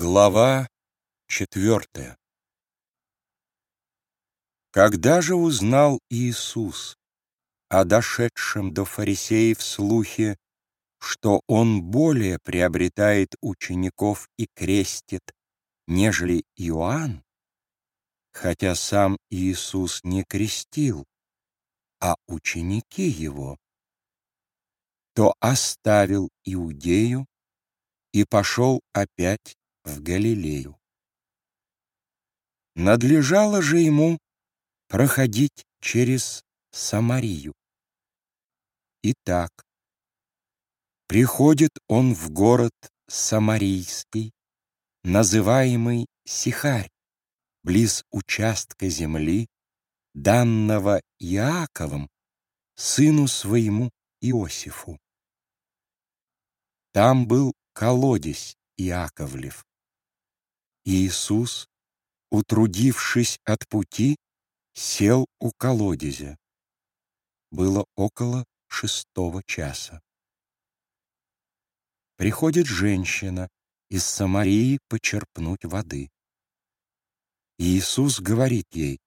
Глава четвертая Когда же узнал Иисус о дошедшем до фарисеев слухе, что Он более приобретает учеников и крестит, нежели Иоанн, хотя сам Иисус не крестил, а ученики Его, то оставил Иудею и пошел опять в Галилею. Надлежало же ему проходить через Самарию. Итак, приходит он в город Самарийский, называемый Сихарь, близ участка земли, данного Иаковом, сыну своему Иосифу. Там был колодец Иаковлев. Иисус, утрудившись от пути, сел у колодезя. Было около шестого часа. Приходит женщина из Самарии почерпнуть воды. Иисус говорит ей,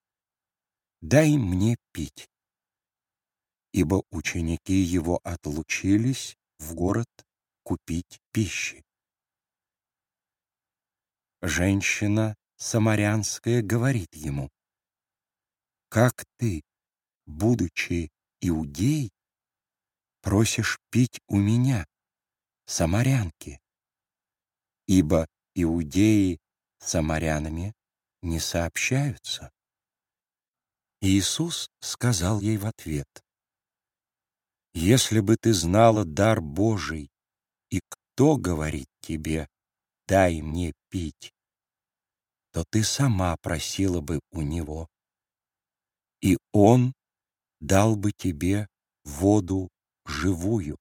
«Дай мне пить» ибо ученики его отлучились в город купить пищи. Женщина самарянская говорит ему, «Как ты, будучи иудей, просишь пить у меня, самарянки? Ибо иудеи самарянами не сообщаются». Иисус сказал ей в ответ, если бы ты знала дар Божий, и кто говорит тебе, дай мне пить, то ты сама просила бы у него, и он дал бы тебе воду живую.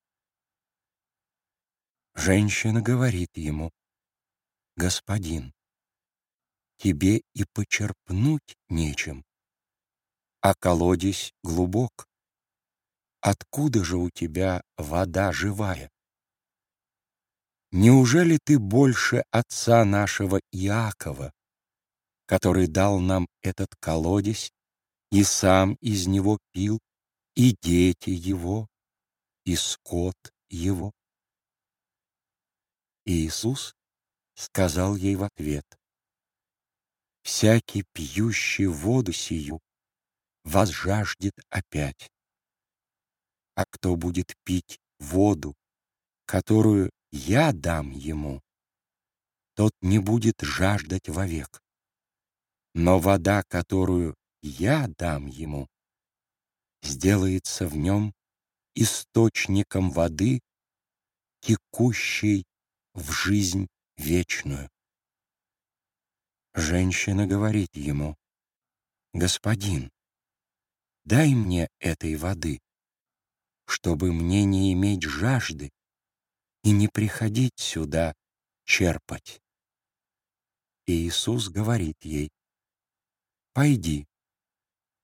Женщина говорит ему, «Господин, тебе и почерпнуть нечем, а колодец глубок откуда же у тебя вода живая? Неужели ты больше отца нашего Иакова, который дал нам этот колодец, и сам из него пил, и дети его, и скот его? Иисус сказал ей в ответ, «Всякий пьющий воду сию возжаждет опять а кто будет пить воду, которую я дам ему, тот не будет жаждать вовек. Но вода, которую я дам ему, сделается в нем источником воды, текущей в жизнь вечную. Женщина говорит ему, «Господин, дай мне этой воды, чтобы мне не иметь жажды и не приходить сюда черпать. И Иисус говорит ей, «Пойди,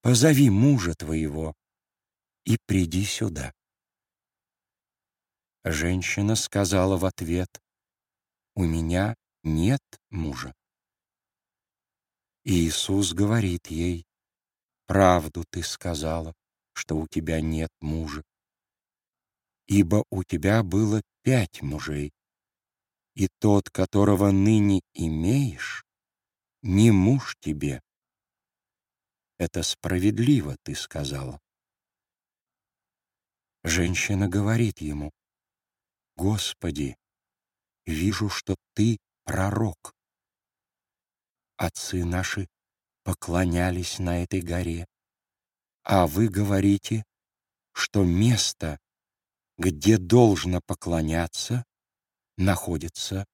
позови мужа твоего и приди сюда». Женщина сказала в ответ, «У меня нет мужа». И Иисус говорит ей, «Правду ты сказала, что у тебя нет мужа ибо у тебя было пять мужей, и тот, которого ныне имеешь, не муж тебе. Это справедливо, ты сказала. Женщина говорит ему, Господи, вижу, что ты пророк. Отцы наши поклонялись на этой горе, а вы говорите, что место, где должно поклоняться, находится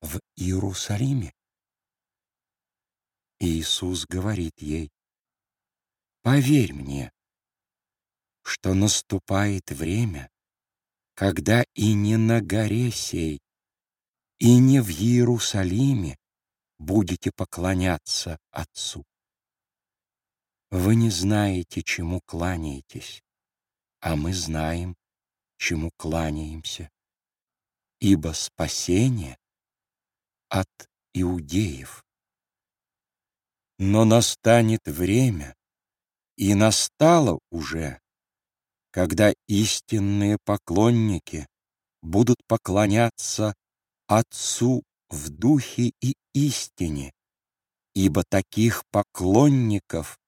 в Иерусалиме. Иисус говорит ей, «Поверь мне, что наступает время, когда и не на горе сей, и не в Иерусалиме будете поклоняться Отцу. Вы не знаете, чему кланяетесь, а мы знаем, чему кланяемся, ибо спасение от иудеев. Но настанет время, и настало уже, когда истинные поклонники будут поклоняться Отцу в духе и истине, ибо таких поклонников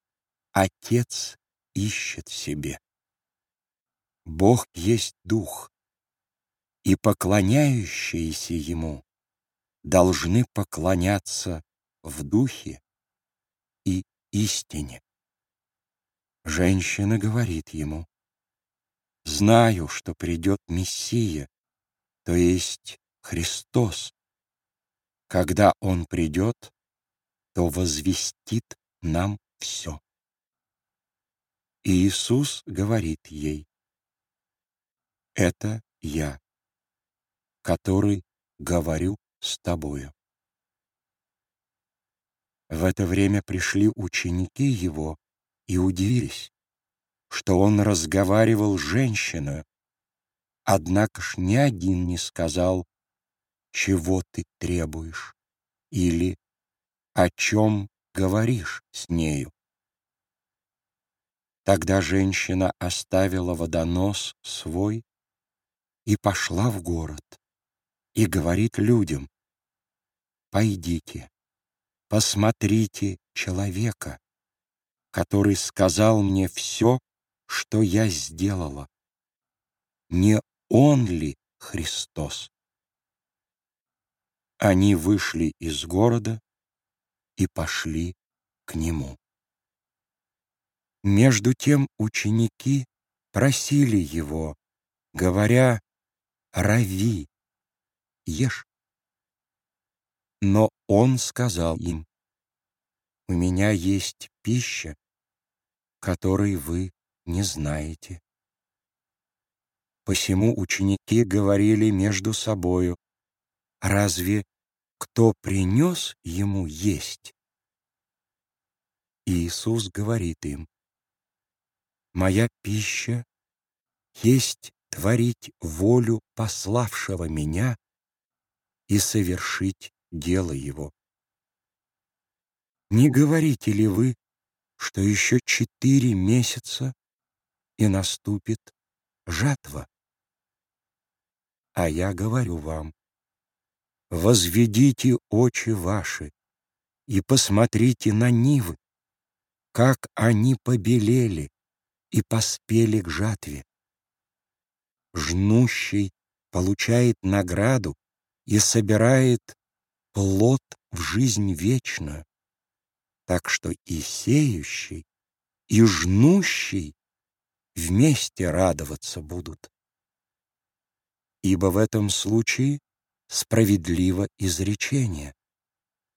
Отец ищет себе. Бог есть Дух, и поклоняющиеся Ему должны поклоняться в Духе и истине. Женщина говорит ему, «Знаю, что придет Мессия, то есть Христос. Когда Он придет, то возвестит нам все». И Иисус говорит ей, «Это я, который говорю с тобою». В это время пришли ученики Его и удивились, что Он разговаривал с женщиной, однако ж ни один не сказал, чего ты требуешь или о чем говоришь с нею. Тогда женщина оставила водонос свой и пошла в город и говорит людям, «Пойдите, посмотрите человека, который сказал мне все, что я сделала. Не он ли Христос? Они вышли из города и пошли к нему. Между тем ученики просили его, говоря, «Рави, ешь». Но он сказал им, «У меня есть пища, которой вы не знаете». Посему ученики говорили между собою, «Разве кто принес ему есть?» Иисус говорит им, Моя пища есть творить волю пославшего меня и совершить дело его. Не говорите ли вы, что еще четыре месяца и наступит жатва? А я говорю вам, возведите очи ваши и посмотрите на нивы, как они побелели, и поспели к жатве. Жнущий получает награду и собирает плод в жизнь вечную, так что и сеющий, и жнущий вместе радоваться будут. Ибо в этом случае справедливо изречение.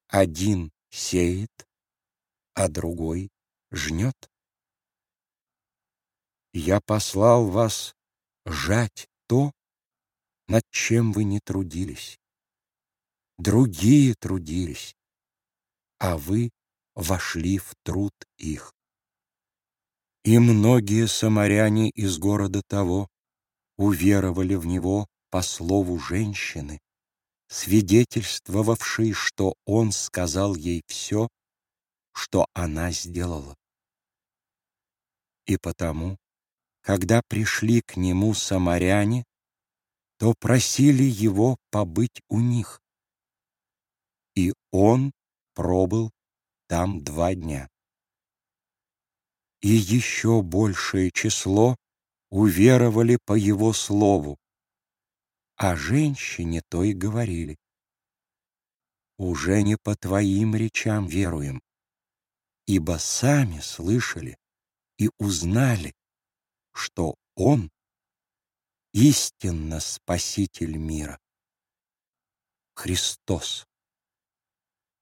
Один сеет, а другой жнет. Я послал вас жать то, над чем вы не трудились. Другие трудились, а вы вошли в труд их. И многие самаряне из города того уверовали в него по слову женщины, свидетельствовавшей, что он сказал ей все, что она сделала. И потому когда пришли к нему самаряне, то просили его побыть у них. И он пробыл там два дня. И еще большее число уверовали по его слову, а женщине то и говорили. Уже не по твоим речам веруем, ибо сами слышали и узнали, что Он истинно Спаситель мира. Христос